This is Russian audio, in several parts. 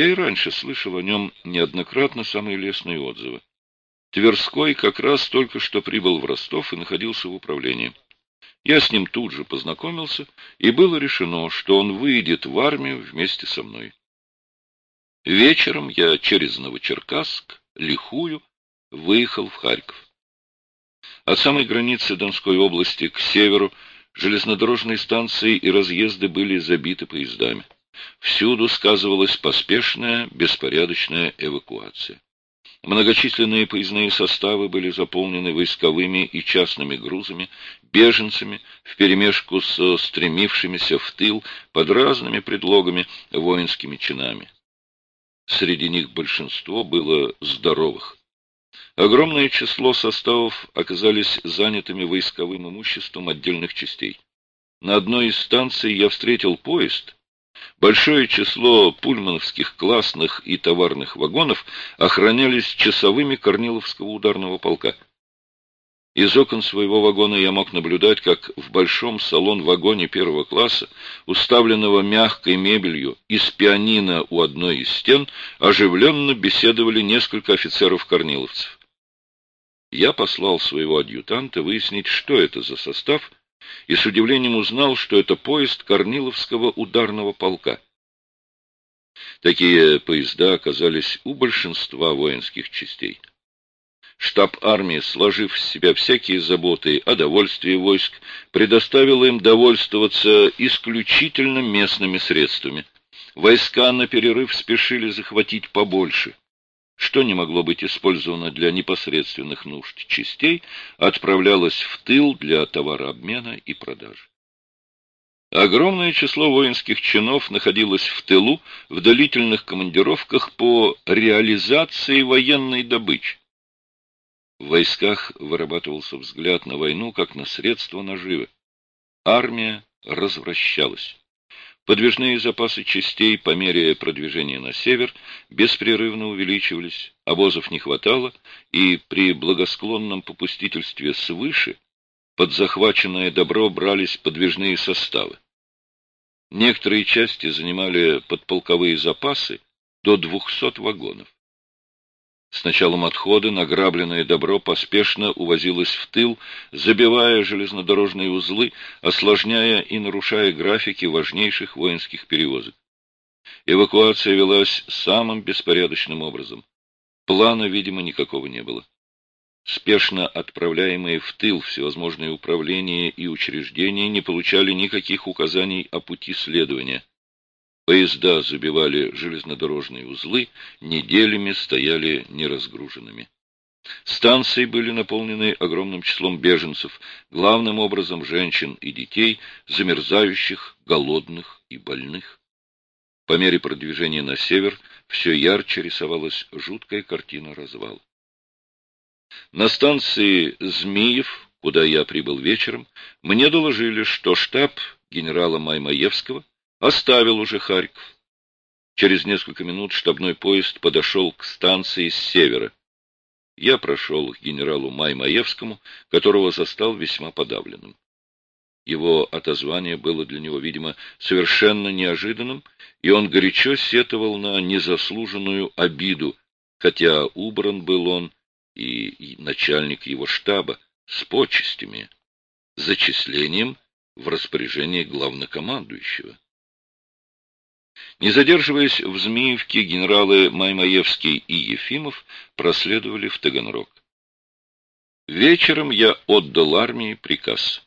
Я и раньше слышал о нем неоднократно самые лестные отзывы. Тверской как раз только что прибыл в Ростов и находился в управлении. Я с ним тут же познакомился, и было решено, что он выйдет в армию вместе со мной. Вечером я через Новочеркасск, Лихую, выехал в Харьков. От самой границы Донской области к северу железнодорожные станции и разъезды были забиты поездами. Всюду сказывалась поспешная, беспорядочная эвакуация. Многочисленные поездные составы были заполнены войсковыми и частными грузами, беженцами, вперемешку со стремившимися в тыл под разными предлогами воинскими чинами. Среди них большинство было здоровых. Огромное число составов оказались занятыми войсковым имуществом отдельных частей. На одной из станций я встретил поезд, Большое число пульмановских классных и товарных вагонов охранялись часовыми Корниловского ударного полка. Из окон своего вагона я мог наблюдать, как в большом салон-вагоне первого класса, уставленного мягкой мебелью, из пианино у одной из стен, оживленно беседовали несколько офицеров-корниловцев. Я послал своего адъютанта выяснить, что это за состав, и с удивлением узнал, что это поезд Корниловского ударного полка. Такие поезда оказались у большинства воинских частей. Штаб армии, сложив в себя всякие заботы о довольствии войск, предоставил им довольствоваться исключительно местными средствами. Войска на перерыв спешили захватить побольше что не могло быть использовано для непосредственных нужд частей, отправлялось в тыл для товарообмена и продажи. Огромное число воинских чинов находилось в тылу в длительных командировках по реализации военной добычи. В войсках вырабатывался взгляд на войну как на средство наживы. Армия развращалась. Подвижные запасы частей по мере продвижения на север беспрерывно увеличивались, обозов не хватало, и при благосклонном попустительстве свыше под захваченное добро брались подвижные составы. Некоторые части занимали подполковые запасы до 200 вагонов. С началом отхода награбленное добро поспешно увозилось в тыл, забивая железнодорожные узлы, осложняя и нарушая графики важнейших воинских перевозок. Эвакуация велась самым беспорядочным образом. Плана, видимо, никакого не было. Спешно отправляемые в тыл всевозможные управления и учреждения не получали никаких указаний о пути следования. Поезда забивали железнодорожные узлы, неделями стояли неразгруженными. Станции были наполнены огромным числом беженцев, главным образом женщин и детей, замерзающих, голодных и больных. По мере продвижения на север все ярче рисовалась жуткая картина развала. На станции Змиев, куда я прибыл вечером, мне доложили, что штаб генерала Маймаевского Оставил уже Харьков. Через несколько минут штабной поезд подошел к станции с севера. Я прошел к генералу Маймаевскому, которого застал весьма подавленным. Его отозвание было для него, видимо, совершенно неожиданным, и он горячо сетовал на незаслуженную обиду, хотя убран был он и начальник его штаба с почестями, зачислением в распоряжение главнокомандующего. Не задерживаясь в Змеевке, генералы Маймаевский и Ефимов проследовали в Таганрог. Вечером я отдал армии приказ.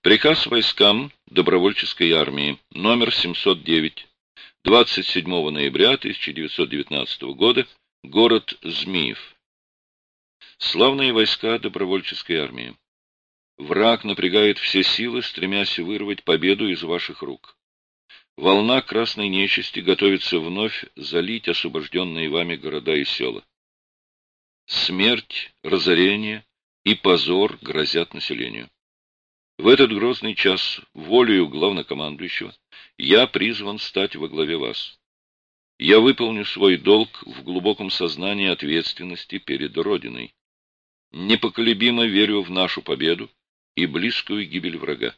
Приказ войскам добровольческой армии, номер 709, 27 ноября 1919 года, город Змеев. Славные войска добровольческой армии. Враг напрягает все силы, стремясь вырвать победу из ваших рук. Волна красной нечисти готовится вновь залить освобожденные вами города и села. Смерть, разорение и позор грозят населению. В этот грозный час, волею главнокомандующего, я призван стать во главе вас. Я выполню свой долг в глубоком сознании ответственности перед Родиной. Непоколебимо верю в нашу победу и близкую гибель врага.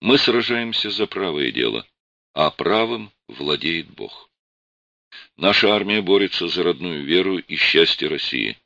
Мы сражаемся за правое дело а правым владеет Бог. Наша армия борется за родную веру и счастье России.